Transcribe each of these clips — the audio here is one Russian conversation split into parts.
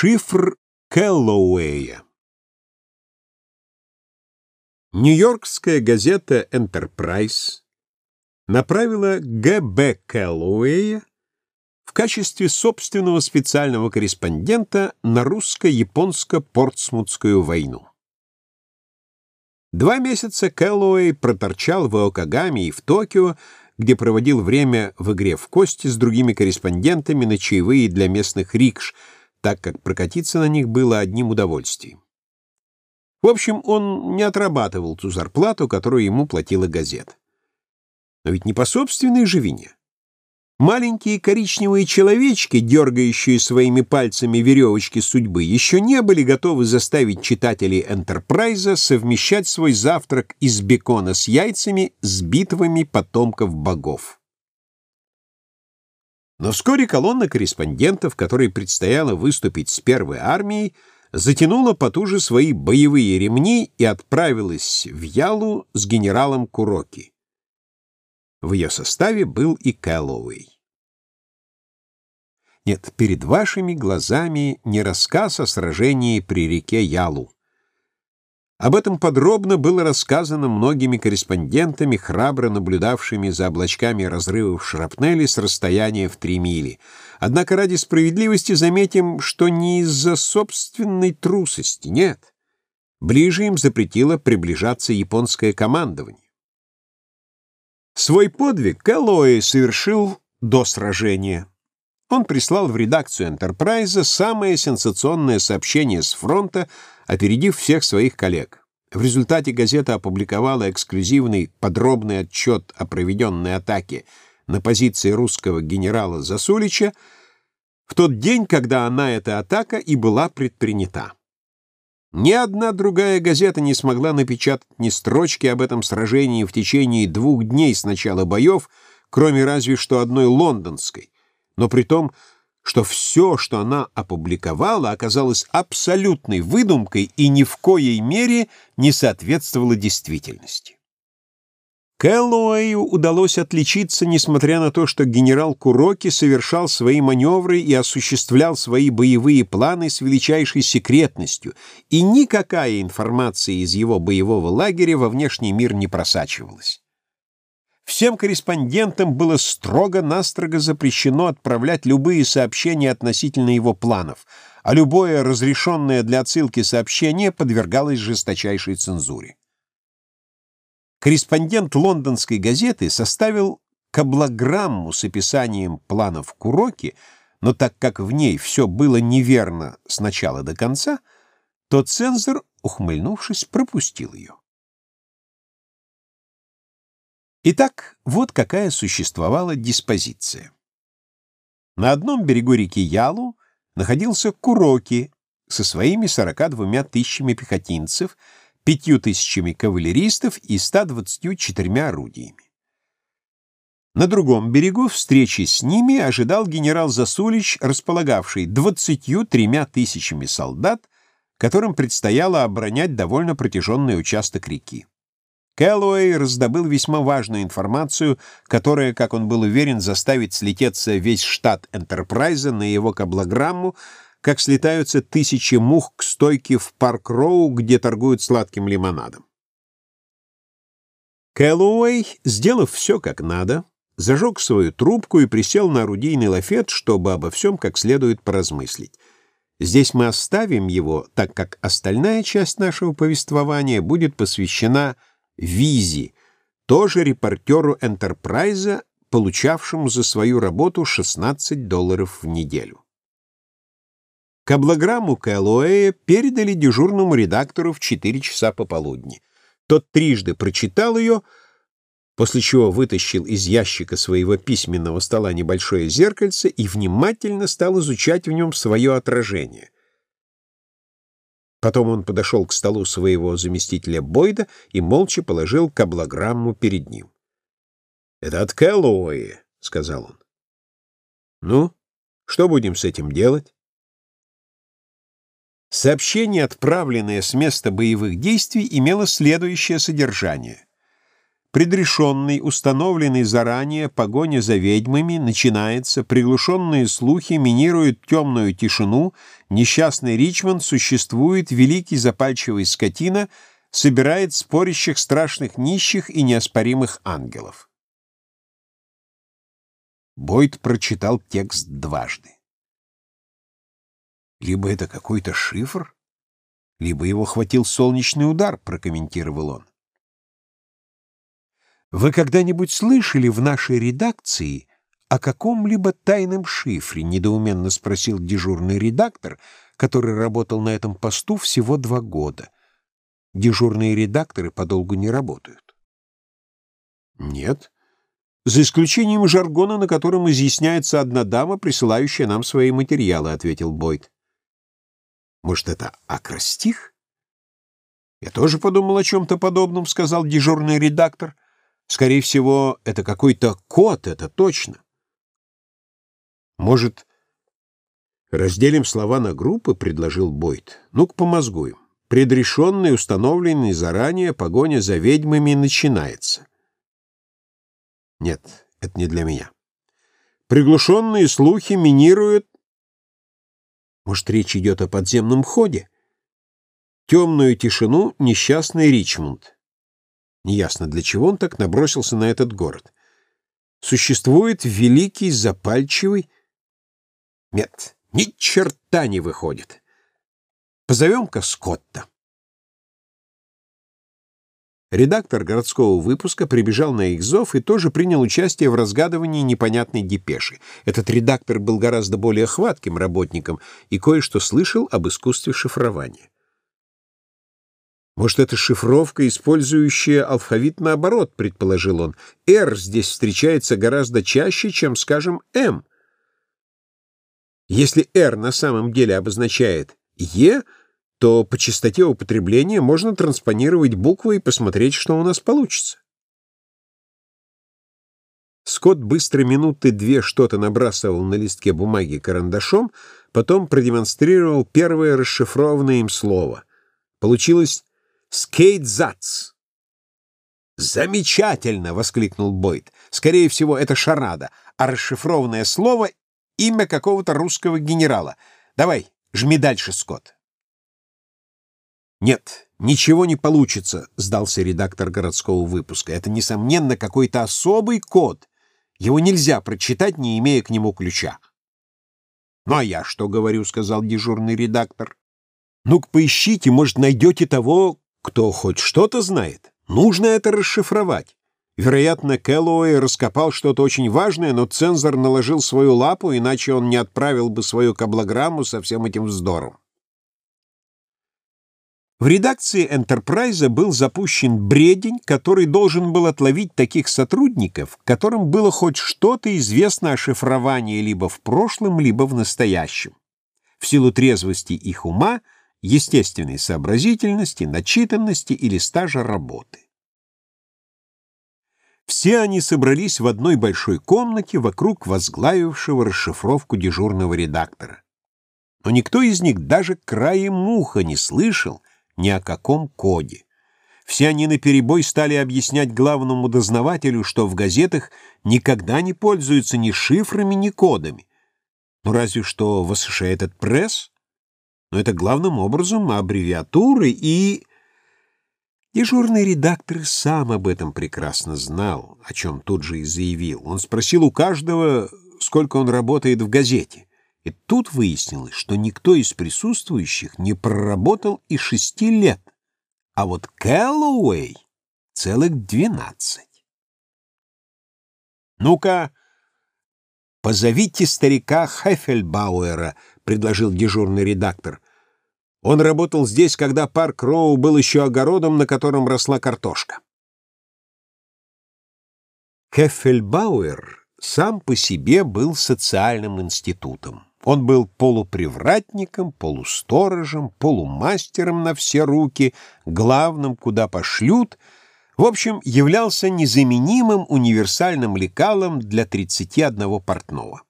Шифр Кэллоуэя Нью-Йоркская газета «Энтерпрайз» направила Г.Б. Кэллоуэя в качестве собственного специального корреспондента на русско-японско-портсмутскую войну. Два месяца Кэллоуэй проторчал в Иокагаме и в Токио, где проводил время в игре в кости с другими корреспондентами на чаевые для местных рикш, так как прокатиться на них было одним удовольствием. В общем, он не отрабатывал ту зарплату, которую ему платила газета. Но ведь не по собственной же вине. Маленькие коричневые человечки, дергающие своими пальцами веревочки судьбы, еще не были готовы заставить читателей «Энтерпрайза» совмещать свой завтрак из бекона с яйцами с битвами потомков богов. Но вскоре колонна корреспондентов, которой предстояло выступить с первой армией, затянула потуже свои боевые ремни и отправилась в Ялу с генералом Куроки. В ее составе был и Кэллоуэй. Нет, перед вашими глазами не рассказ о сражении при реке Ялу. Об этом подробно было рассказано многими корреспондентами, храбро наблюдавшими за облачками разрывов шрапнели с расстояния в три мили. Однако ради справедливости заметим, что не из-за собственной трусости, нет. Ближе им запретило приближаться японское командование. Свой подвиг Кэллоуэй совершил до сражения. Он прислал в редакцию «Энтерпрайза» самое сенсационное сообщение с фронта, опередив всех своих коллег. В результате газета опубликовала эксклюзивный подробный отчет о проведенной атаке на позиции русского генерала Засулича в тот день, когда она, эта атака, и была предпринята. Ни одна другая газета не смогла напечатать ни строчки об этом сражении в течение двух дней с начала боев, кроме разве что одной лондонской, но при том, что все, что она опубликовала, оказалось абсолютной выдумкой и ни в коей мере не соответствовало действительности. Кэллоуэю удалось отличиться, несмотря на то, что генерал Куроки совершал свои маневры и осуществлял свои боевые планы с величайшей секретностью, и никакая информация из его боевого лагеря во внешний мир не просачивалась. Всем корреспондентам было строго-настрого запрещено отправлять любые сообщения относительно его планов, а любое разрешенное для отсылки сообщение подвергалось жесточайшей цензуре. Корреспондент лондонской газеты составил каблограмму с описанием планов Куроки, но так как в ней все было неверно с начала до конца, то цензор, ухмыльнувшись, пропустил ее. Итак, вот какая существовала диспозиция. На одном берегу реки Ялу находился Куроки со своими 42 тысячами пехотинцев, пятью тысячами кавалеристов и 124 орудиями. На другом берегу встречи с ними ожидал генерал Засулич, располагавший 23 тысячами солдат, которым предстояло оборонять довольно протяженный участок реки. Кэллоуэй раздобыл весьма важную информацию, которая, как он был уверен, заставит слететься весь штат Энтерпрайза на его каблограмму, как слетаются тысячи мух к стойке в Парк-Роу, где торгуют сладким лимонадом. Кэллоуэй, сделав все как надо, зажег свою трубку и присел на орудийный лафет, чтобы обо всем как следует поразмыслить. Здесь мы оставим его, так как остальная часть нашего повествования будет посвящена Визи, тоже репортеру Энтерпрайза, получавшему за свою работу 16 долларов в неделю. Каблограмму Кэллоэя передали дежурному редактору в 4 часа пополудни. Тот трижды прочитал ее, после чего вытащил из ящика своего письменного стола небольшое зеркальце и внимательно стал изучать в нем свое отражение. Потом он подошел к столу своего заместителя Бойда и молча положил каблограмму перед ним. «Это от Кэллоуэя», — сказал он. «Ну, что будем с этим делать?» Сообщение, отправленное с места боевых действий, имело следующее содержание. Предрешенный, установленный заранее, погоня за ведьмами начинается, приглушенные слухи минируют темную тишину, несчастный Ричмонд существует, великий запальчивый скотина собирает спорящих страшных нищих и неоспоримых ангелов. Бойд прочитал текст дважды. Либо это какой-то шифр, либо его хватил солнечный удар, прокомментировал он. Вы когда-нибудь слышали в нашей редакции о каком-либо тайном шифре? Недоуменно спросил дежурный редактор, который работал на этом посту всего два года. Дежурные редакторы подолгу не работают. Нет, за исключением жаргона, на котором изъясняется одна дама, присылающая нам свои материалы, ответил Бойд. Может, это акростих? Я тоже подумал о чем-то подобном, сказал дежурный редактор. — Скорее всего, это какой-то код, это точно. Может, разделим слова на группы, предложил Бойд. Ну-ка, помозгуем. Предрешенный, установленный заранее, погоня за ведьмами начинается. Нет, это не для меня. Приглушенные слухи минируют... Может, речь идет о подземном ходе? Темную тишину несчастный Ричмонд. Неясно, для чего он так набросился на этот город. Существует великий, запальчивый... Нет, ни черта не выходит. Позовем-ка Скотта. Редактор городского выпуска прибежал на их зов и тоже принял участие в разгадывании непонятной депеши. Этот редактор был гораздо более хватким работником и кое-что слышал об искусстве шифрования. «Может, это шифровка, использующая алфавит наоборот», — предположил он. «Р» здесь встречается гораздо чаще, чем, скажем, «М». Если «Р» на самом деле обозначает «Е», то по частоте употребления можно транспонировать буквы и посмотреть, что у нас получится. Скотт быстро минуты две что-то набрасывал на листке бумаги карандашом, потом продемонстрировал первое расшифрованное им слово. Получилось Скейтзац. «Замечательно!» — воскликнул Бойд. «Скорее всего, это шарада, а расшифрованное слово — имя какого-то русского генерала. Давай, жми дальше, Скотт». «Нет, ничего не получится», — сдался редактор городского выпуска. «Это, несомненно, какой-то особый код. Его нельзя прочитать, не имея к нему ключа». «Ну а я что говорю?» — сказал дежурный редактор. «Ну-ка поищите, может, найдете того, кто хоть что-то знает, нужно это расшифровать. Вероятно, Кэллоуэй раскопал что-то очень важное, но цензор наложил свою лапу, иначе он не отправил бы свою каблограмму со всем этим вздором. В редакции «Энтерпрайза» был запущен бредень, который должен был отловить таких сотрудников, которым было хоть что-то известно о шифровании либо в прошлом, либо в настоящем. В силу трезвости их ума — естественной сообразительности, начитанности или стажа работы. Все они собрались в одной большой комнате вокруг возглавившего расшифровку дежурного редактора. Но никто из них даже краем муха не слышал ни о каком коде. Все они наперебой стали объяснять главному дознавателю, что в газетах никогда не пользуются ни шифрами, ни кодами. Ну разве что в Associated Press но это главным образом аббревиатуры и... Дежурный редактор сам об этом прекрасно знал, о чем тут же и заявил. Он спросил у каждого, сколько он работает в газете. И тут выяснилось, что никто из присутствующих не проработал и шести лет, а вот Кэллоуэй целых двенадцать. «Ну-ка, позовите старика Хефельбауэра», — предложил дежурный редактор. Он работал здесь, когда парк Роу был еще огородом, на котором росла картошка. Хеффельбауэр сам по себе был социальным институтом. Он был полупривратником, полусторожем, полумастером на все руки, главным, куда пошлют, в общем, являлся незаменимым универсальным лекалом для 31 портного.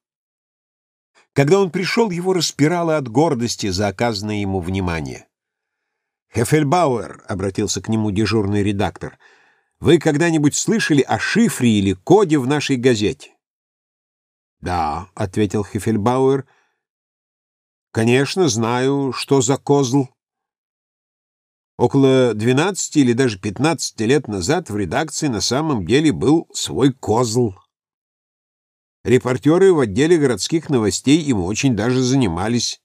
Когда он пришел, его распирало от гордости за оказанное ему внимание. «Хефельбауэр», — обратился к нему дежурный редактор, — Вы когда-нибудь слышали о шифре или коде в нашей газете? Да, ответил Хефельбауэр. Конечно, знаю, что за козл. Около 12 или даже 15 лет назад в редакции на самом деле был свой козл. Репортеры в отделе городских новостей им очень даже занимались.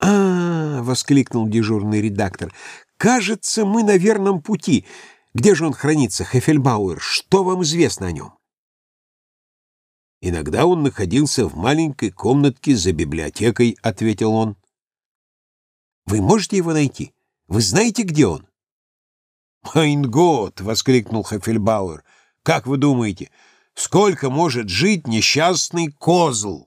а, -а, -а воскликнул дежурный редактор. «Кажется, мы на верном пути. Где же он хранится, Хефельбауэр? Что вам известно о нем?» «Иногда он находился в маленькой комнатке за библиотекой», — ответил он. «Вы можете его найти? Вы знаете, где он?» «Майн год!» — воскликнул Хефельбауэр. «Как вы думаете, сколько может жить несчастный козл?»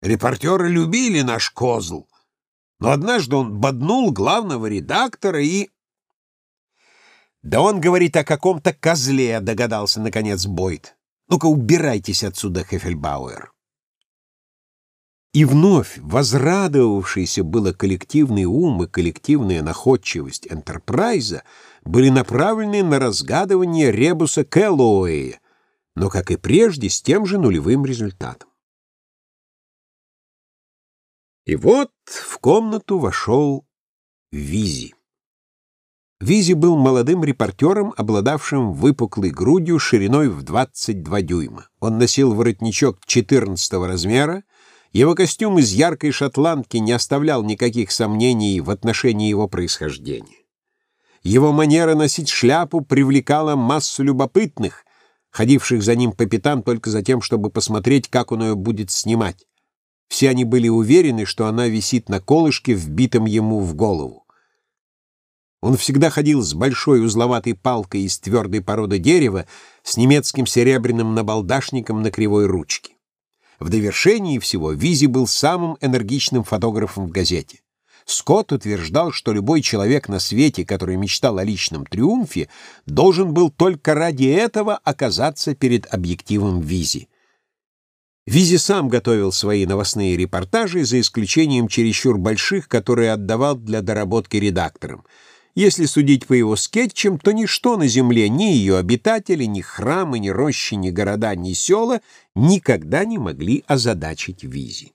Репортеры любили наш козл, но однажды он боднул главного редактора и... «Да он говорит о каком-то козле», — догадался, наконец, Бойд. «Ну-ка, убирайтесь отсюда, Хефельбауэр». И вновь возрадовавшийся было коллективный ум и коллективная находчивость Энтерпрайза были направлены на разгадывание ребуса Кэллоуэя, но, как и прежде, с тем же нулевым результатом. И вот в комнату вошел Визи. Визи был молодым репортером, обладавшим выпуклой грудью шириной в 22 дюйма. Он носил воротничок 14 размера, его костюм из яркой шотландки не оставлял никаких сомнений в отношении его происхождения. Его манера носить шляпу привлекала массу любопытных, ходивших за ним по пятам только за тем, чтобы посмотреть, как он ее будет снимать. Все они были уверены, что она висит на колышке, вбитом ему в голову. Он всегда ходил с большой узловатой палкой из твердой породы дерева с немецким серебряным набалдашником на кривой ручке. В довершении всего Визи был самым энергичным фотографом в газете. Скотт утверждал, что любой человек на свете, который мечтал о личном триумфе, должен был только ради этого оказаться перед объективом Визи. Визи сам готовил свои новостные репортажи, за исключением чересчур больших, которые отдавал для доработки редакторам — если судить по его скетчам, то ничто на земле, ни ее обитатели, ни храмы, ни рощи, ни города, ни села никогда не могли озадачить Визи.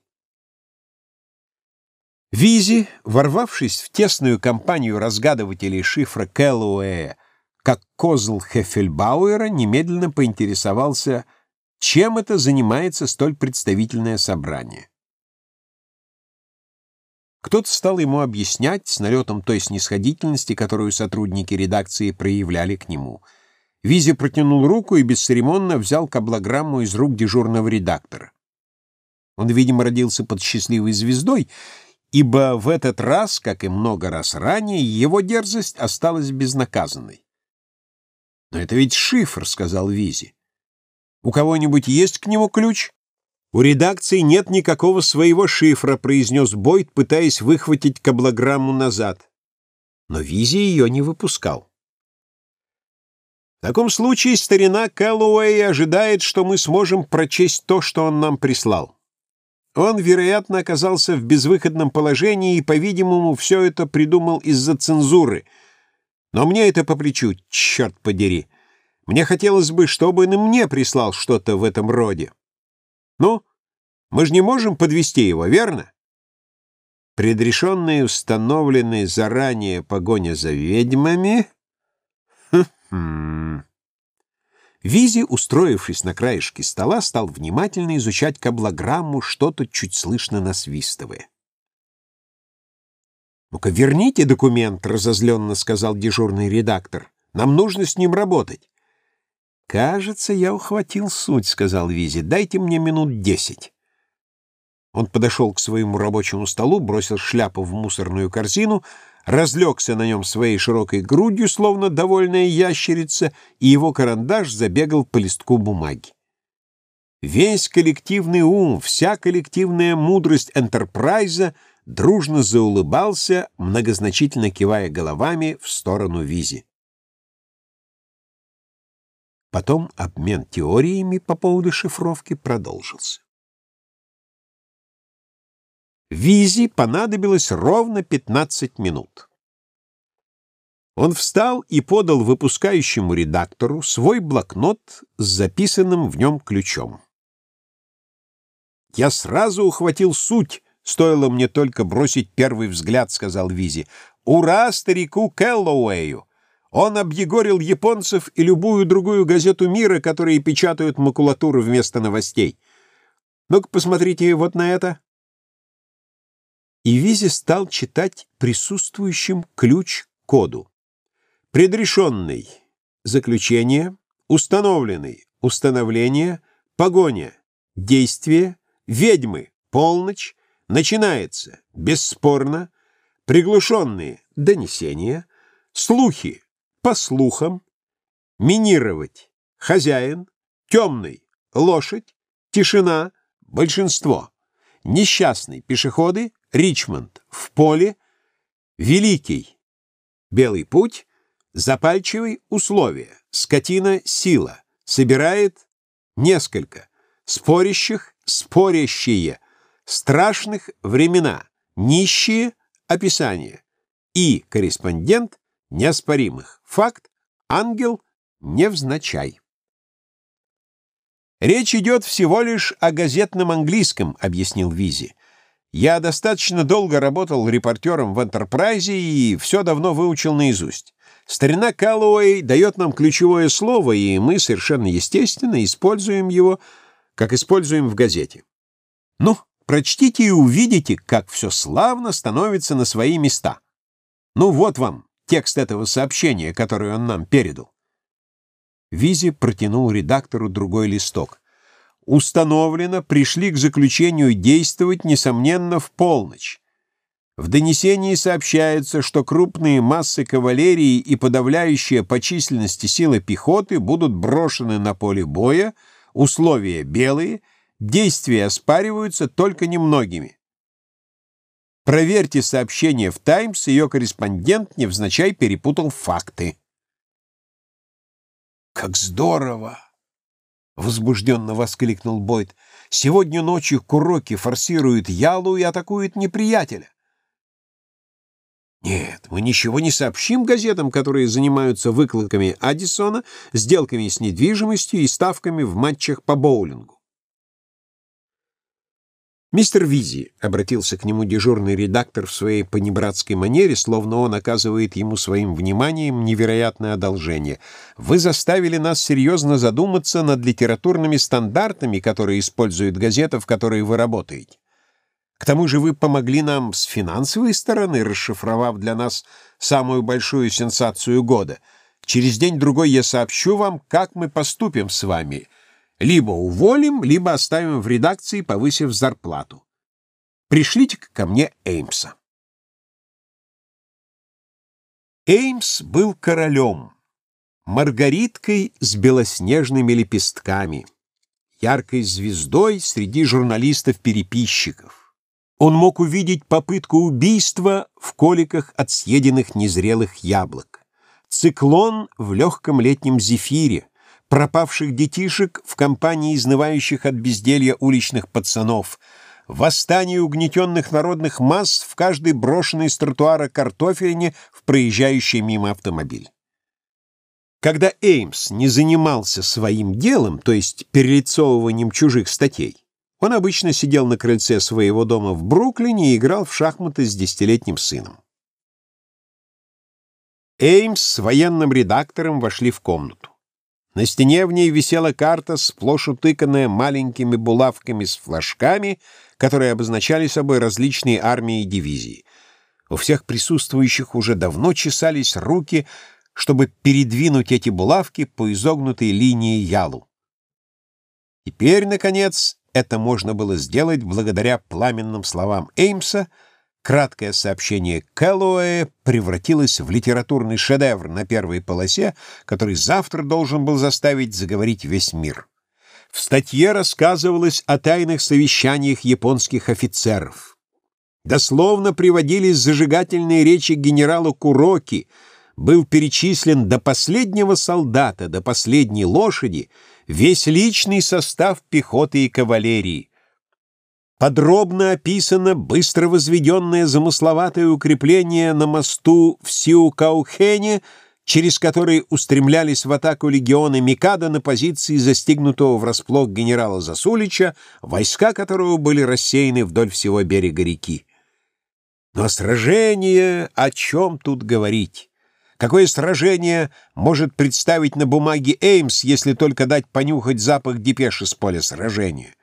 Визи, ворвавшись в тесную компанию разгадывателей шифра Кэллоуэя, как козл Хеффельбауэра, немедленно поинтересовался, чем это занимается столь представительное собрание. Кто-то стал ему объяснять с налетом той снисходительности, которую сотрудники редакции проявляли к нему. Визи протянул руку и бесцеремонно взял каблограмму из рук дежурного редактора. Он, видимо, родился под счастливой звездой, ибо в этот раз, как и много раз ранее, его дерзость осталась безнаказанной. «Но это ведь шифр», — сказал Визи. «У кого-нибудь есть к нему ключ?» «У редакции нет никакого своего шифра», — произнес Бойд, пытаясь выхватить каблограмму назад. Но Визи ее не выпускал. В таком случае старина Кэллоуэй ожидает, что мы сможем прочесть то, что он нам прислал. Он, вероятно, оказался в безвыходном положении и, по-видимому, все это придумал из-за цензуры. Но мне это по плечу, черт подери. Мне хотелось бы, чтобы он и мне прислал что-то в этом роде. Ну, мы же не можем подвести его, верно? Предрешенная и установленная заранее погоня за ведьмами... Хм. Визи, устроившись на краешке стола, стал внимательно изучать каблограмму, что-то чуть слышно насвистывая. «Ну-ка, верните документ», — разозленно сказал дежурный редактор. «Нам нужно с ним работать». «Кажется, я ухватил суть», — сказал Визи. «Дайте мне минут десять». Он подошел к своему рабочему столу, бросил шляпу в мусорную корзину, разлегся на нем своей широкой грудью, словно довольная ящерица, и его карандаш забегал по листку бумаги. Весь коллективный ум, вся коллективная мудрость Энтерпрайза дружно заулыбался, многозначительно кивая головами в сторону Визи. Потом обмен теориями по поводу шифровки продолжился. Визи понадобилось ровно 15 минут. Он встал и подал выпускающему редактору свой блокнот с записанным в нем ключом. «Я сразу ухватил суть, стоило мне только бросить первый взгляд», — сказал Визи. «Ура старику Кэллоуэю! Он объегорил японцев и любую другую газету мира, которые печатают макулатуру вместо новостей. Ну-ка, посмотрите вот на это». И Визи стал читать присутствующим ключ коду. Предрешенный — заключение, установленный — установление, погоня — действие, ведьмы — полночь, начинается — бесспорно, приглушенные — донесения, слухи — по слухам, минировать — хозяин, темный — лошадь, тишина — большинство, несчастный — пешеходы, Ричмонд — в поле, великий — белый путь, Запальчивый — условия. Скотина — сила. Собирает — несколько. Спорящих — спорящие. Страшных — времена. Нищие — описание. И корреспондент — неоспоримых. Факт — ангел — невзначай. «Речь идет всего лишь о газетном английском», — объяснил Визи. «Я достаточно долго работал репортером в «Энтерпрайзе» и все давно выучил наизусть. Старина Каллоуэй дает нам ключевое слово, и мы совершенно естественно используем его, как используем в газете. Ну, прочтите и увидите, как все славно становится на свои места. Ну вот вам текст этого сообщения, которое он нам передал. Визи протянул редактору другой листок. Установлено, пришли к заключению действовать, несомненно, в полночь. В донесении сообщается, что крупные массы кавалерии и подавляющая по численности силы пехоты будут брошены на поле боя, условия белые, действия оспариваются только немногими. Проверьте сообщение в «Таймс», ее корреспондент невзначай перепутал факты. «Как здорово!» — возбужденно воскликнул Бойд. «Сегодня ночью Куроки форсируют Ялу и атакуют неприятеля. Нет, мы ничего не сообщим газетам, которые занимаются выкладками Аддисона, сделками с недвижимостью и ставками в матчах по боулингу. «Мистер Визи», — обратился к нему дежурный редактор в своей понебратской манере, словно он оказывает ему своим вниманием невероятное одолжение, «вы заставили нас серьезно задуматься над литературными стандартами, которые используют газеты, в которые вы работаете. К тому же вы помогли нам с финансовой стороны, расшифровав для нас самую большую сенсацию года. Через день-другой я сообщу вам, как мы поступим с вами. Либо уволим, либо оставим в редакции, повысив зарплату. пришлите ко мне Эймса. Эймс был королем, маргариткой с белоснежными лепестками, яркой звездой среди журналистов-переписчиков. Он мог увидеть попытку убийства в коликах от съеденных незрелых яблок, циклон в легком летнем зефире, пропавших детишек в компании изнывающих от безделья уличных пацанов, восстание угнетенных народных масс в каждой брошенной с тротуара картофелине в проезжающий мимо автомобиль. Когда Эймс не занимался своим делом, то есть перелицовыванием чужих статей, он обычно сидел на крыльце своего дома в Бруклине и играл в шахматы с десятилетним сыном. Эймс с военным редактором вошли в комнату. На стене в ней висела карта, сплошь утыканная маленькими булавками с флажками, которые обозначали собой различные армии и дивизии. У всех присутствующих уже давно чесались руки, чтобы передвинуть эти булавки по изогнутой линии ялу. Теперь, наконец, это можно было сделать благодаря пламенным словам Эймса. Краткое сообщение Кэллоуэя превратилось в литературный шедевр на первой полосе, который завтра должен был заставить заговорить весь мир. В статье рассказывалось о тайных совещаниях японских офицеров. Дословно приводились зажигательные речи генерала Куроки, был перечислен до последнего солдата, до последней лошади — весь личный состав пехоты и кавалерии. Подробно описано быстро возведенное замысловатое укрепление на мосту в Сиукаухене, через который устремлялись в атаку легионы Микада на позиции застигнутого врасплох генерала Засулича, войска которого были рассеяны вдоль всего берега реки. Но сражение, о чем тут говорить? Какое сражение может представить на бумаге Эймс, если только дать понюхать запах депеши с поля сражения?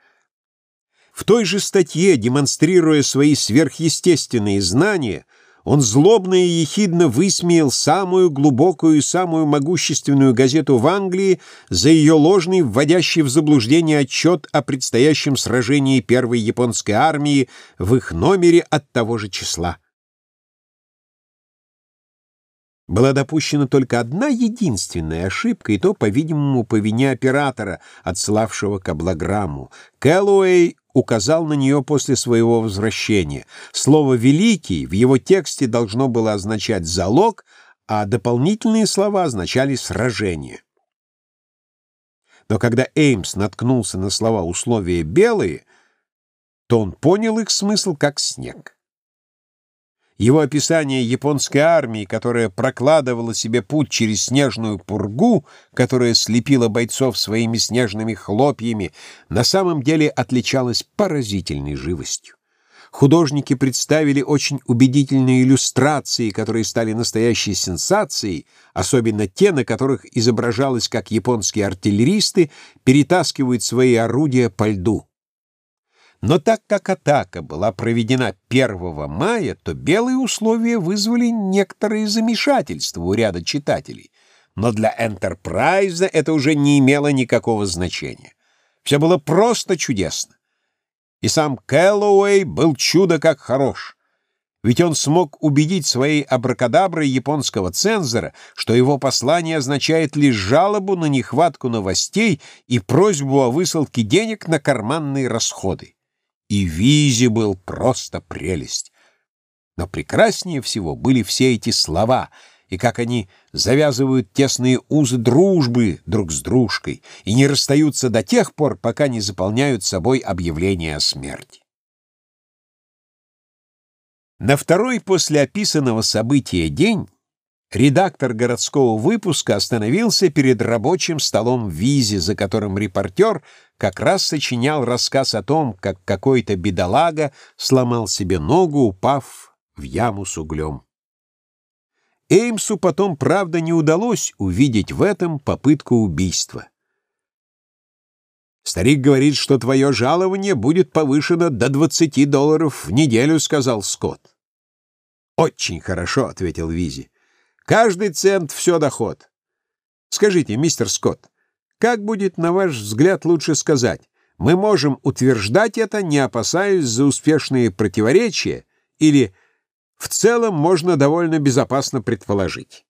В той же статье, демонстрируя свои сверхъестественные знания, он злобно и ехидно высмеял самую глубокую и самую могущественную газету в Англии за ее ложный, вводящий в заблуждение отчет о предстоящем сражении первой японской армии в их номере от того же числа. Была допущена только одна единственная ошибка, и то, по-видимому, по вине оператора, отсылавшего каблограмму. Кэллоуэй указал на нее после своего возвращения. Слово «великий» в его тексте должно было означать «залог», а дополнительные слова означали «сражение». Но когда Эймс наткнулся на слова условия «белые», то он понял их смысл как снег. Его описание японской армии, которая прокладывала себе путь через снежную пургу, которая слепила бойцов своими снежными хлопьями, на самом деле отличалось поразительной живостью. Художники представили очень убедительные иллюстрации, которые стали настоящей сенсацией, особенно те, на которых изображалось, как японские артиллеристы перетаскивают свои орудия по льду. Но так как атака была проведена 1 мая, то белые условия вызвали некоторые замешательства у ряда читателей. Но для Энтерпрайза это уже не имело никакого значения. Все было просто чудесно. И сам Кэллоуэй был чудо как хорош. Ведь он смог убедить своей абракадаброй японского цензора, что его послание означает лишь жалобу на нехватку новостей и просьбу о высылке денег на карманные расходы и Визи был просто прелесть. Но прекраснее всего были все эти слова, и как они завязывают тесные узы дружбы друг с дружкой и не расстаются до тех пор, пока не заполняют собой объявление о смерти. На второй после описанного события день редактор городского выпуска остановился перед рабочим столом в визе, за которым репортер как раз сочинял рассказ о том, как какой-то бедолага сломал себе ногу, упав в яму с углем. Эймсу потом, правда, не удалось увидеть в этом попытку убийства. «Старик говорит, что твое жалование будет повышено до 20 долларов в неделю», — сказал Скотт. «Очень хорошо», — ответил Визи. Каждый цент — все доход. Скажите, мистер Скотт, как будет, на ваш взгляд, лучше сказать? Мы можем утверждать это, не опасаясь за успешные противоречия, или в целом можно довольно безопасно предположить?